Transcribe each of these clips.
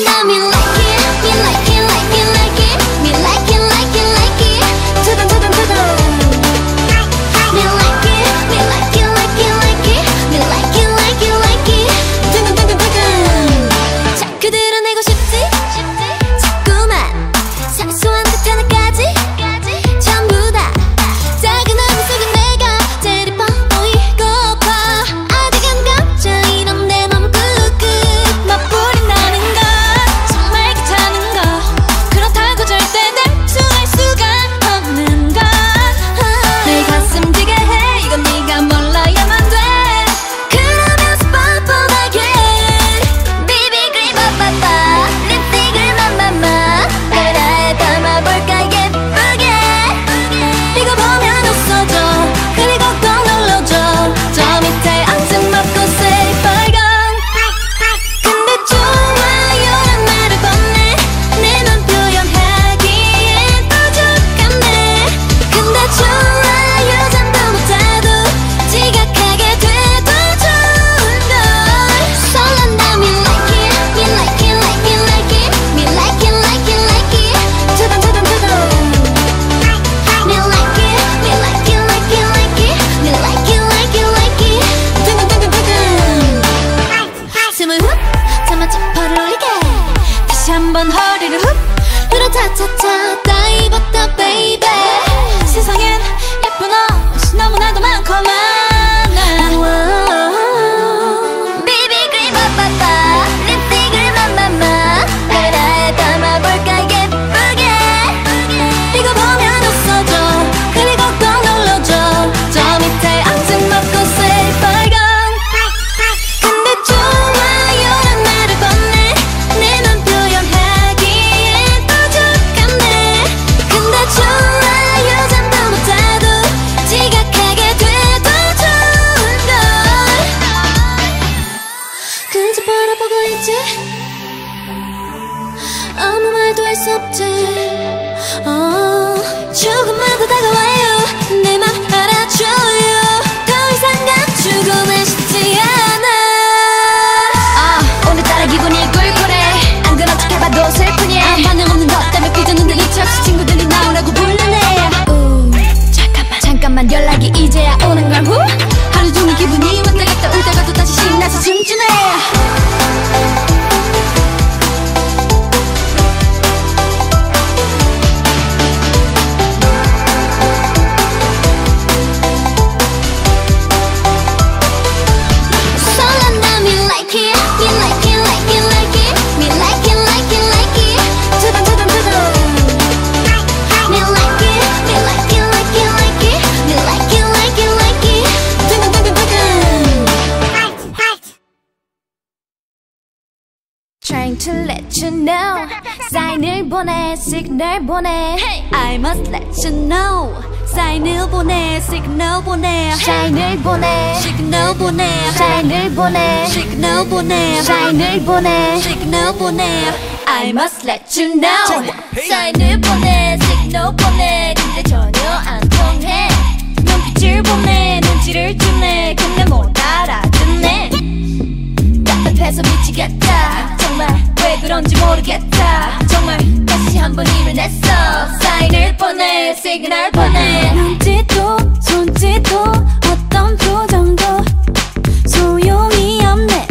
的名字。 보내 시그널 보내. Hey! I must let you know. 사인을 보내 시그널 보내. 사인을 보내. 시그널 보내. 사인을 보내. 시그널 보내. 사인을 보내. 시그널 보내. I must let you know. 사인을 보내 시그널 보내. 근데 전혀 안 통해. 눈빛을 보내 눈치를 주네. 근데 못 알아듣네. 급해서 미치겠다. 정말 왜 그런지 모르겠다. 정말 다시 한 번 힘을 냈어. 사인을 보내 시그널 보내. 눈짓도 손짓도 어떤 표정도 소용이 없네.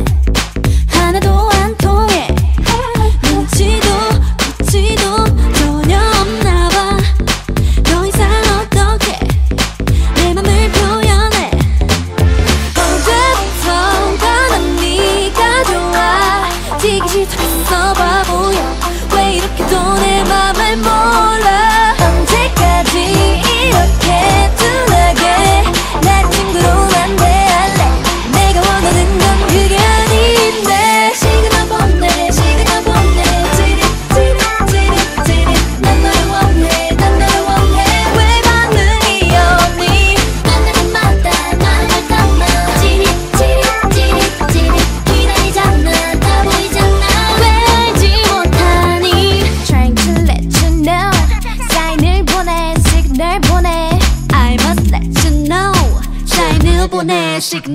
너 바보야. 왜 이렇게 또내 맘을 몰라?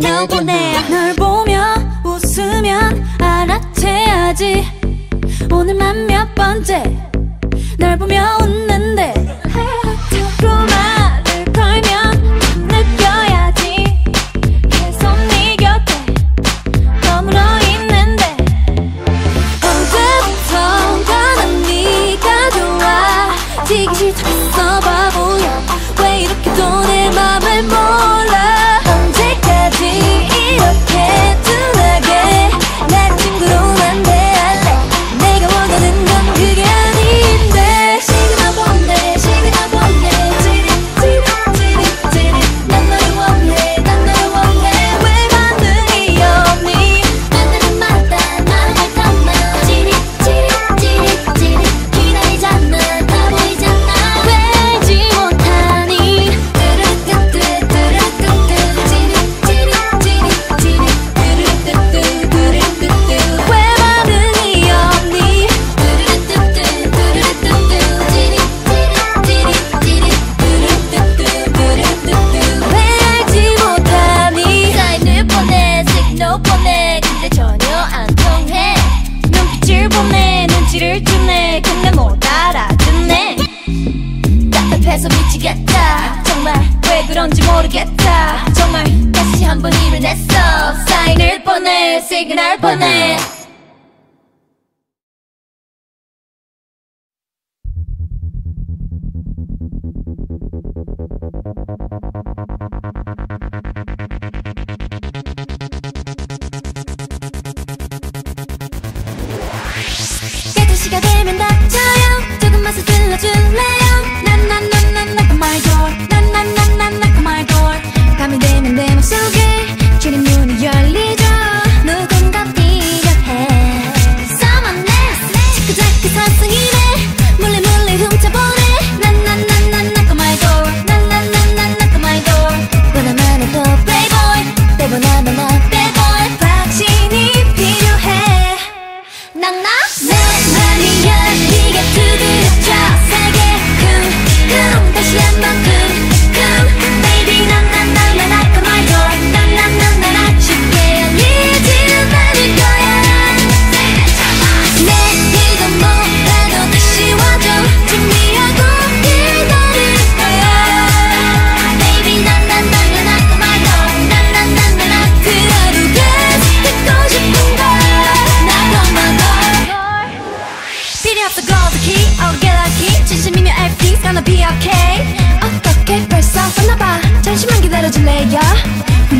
help on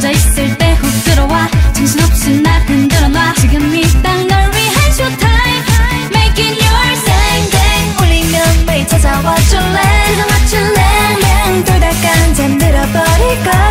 앉아있을 때 훅 들어와. 정신없이 날 흔들어 놔. 지금 이땅널 위한 쇼타임. Making your same day 울리면 매일 찾아와 줄래? 찾아와 줄래? 그냥 돌다 깐 잠들어버릴 걸.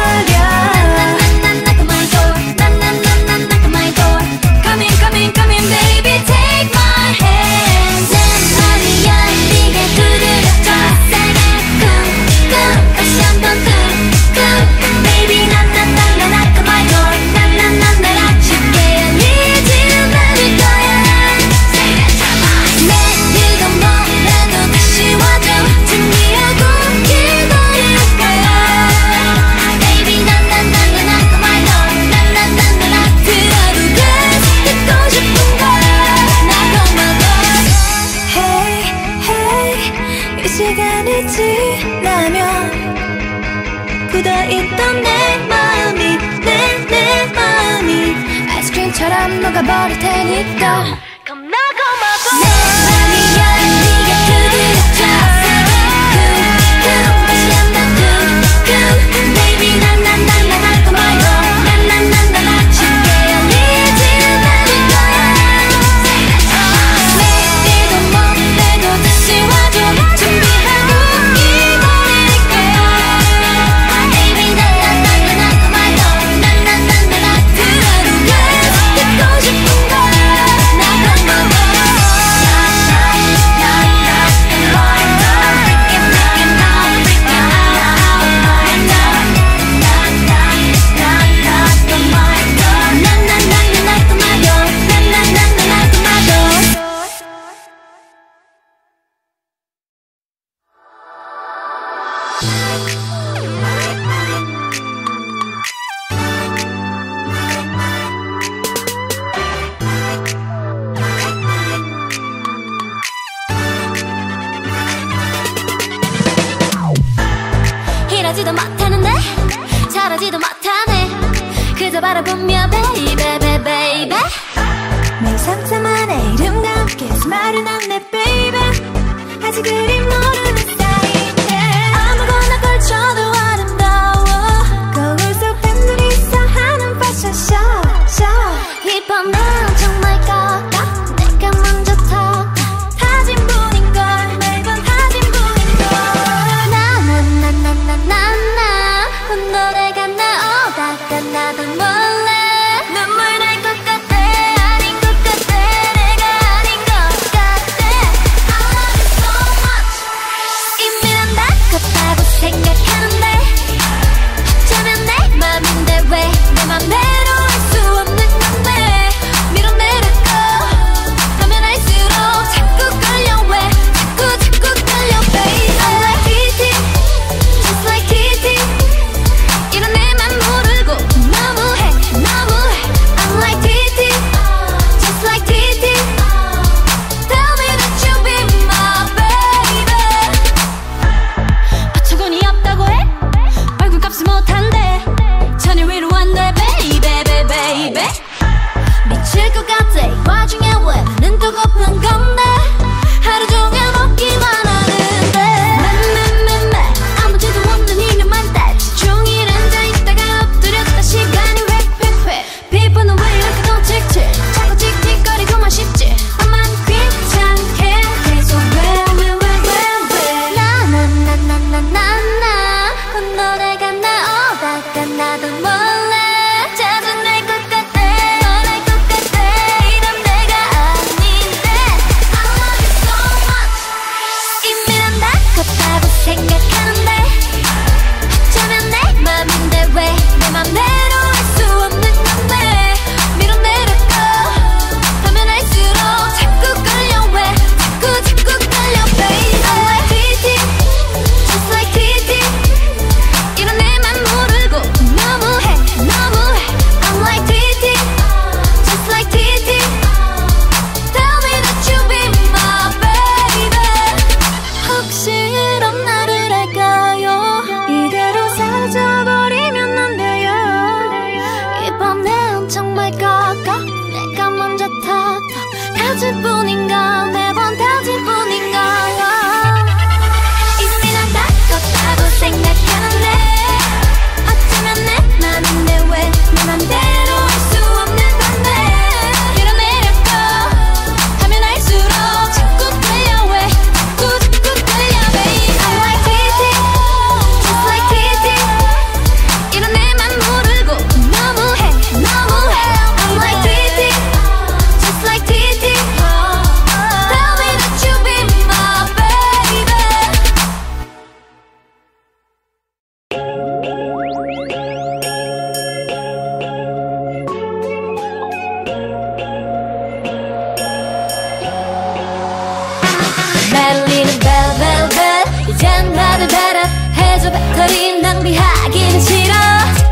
말은 안내 baby. 아직 그림 너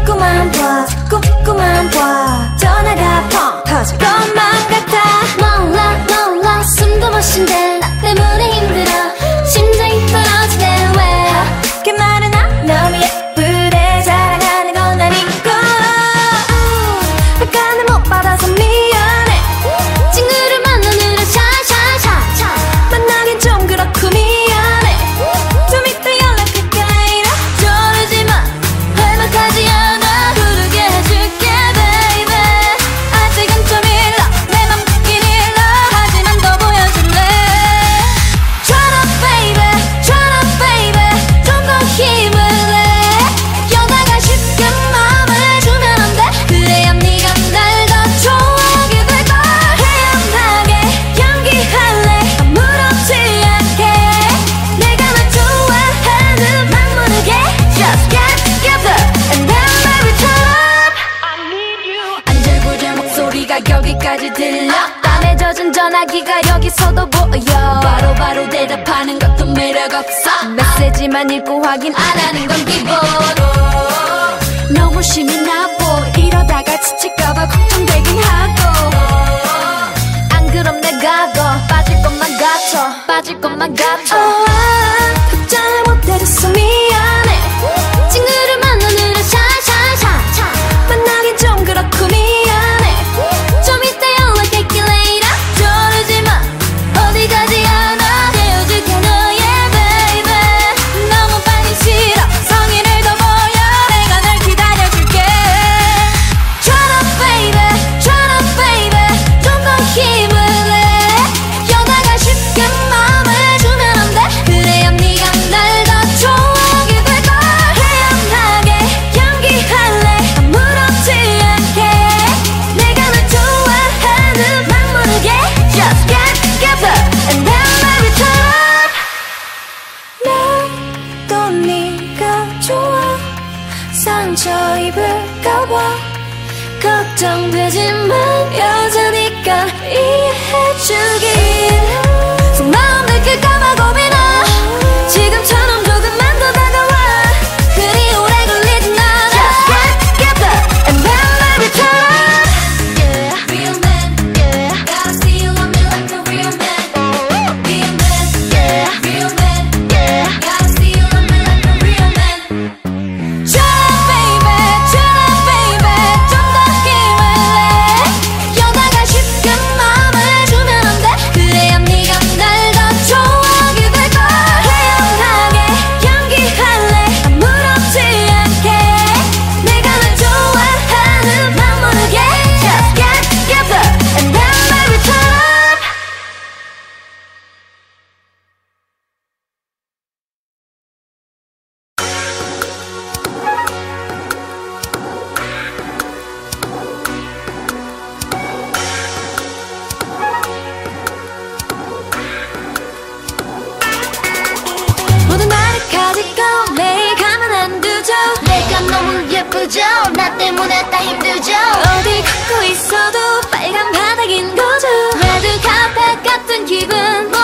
자꾸만 봐 자꾸만 봐. 전화가 펑 터져 없어. 메시지만 읽고 확인 안 하는 건 기본 너무 심이 나고 이러다가 지칠까봐 걱정되긴 하고. 안 그럼 내가 더 빠질 것만 같아. 빠질 것만 같아. 때문에 다 힘들죠? 어디 걷고 있어도 빨간 바닥인 거죠. 레드 카펫 같은 기분.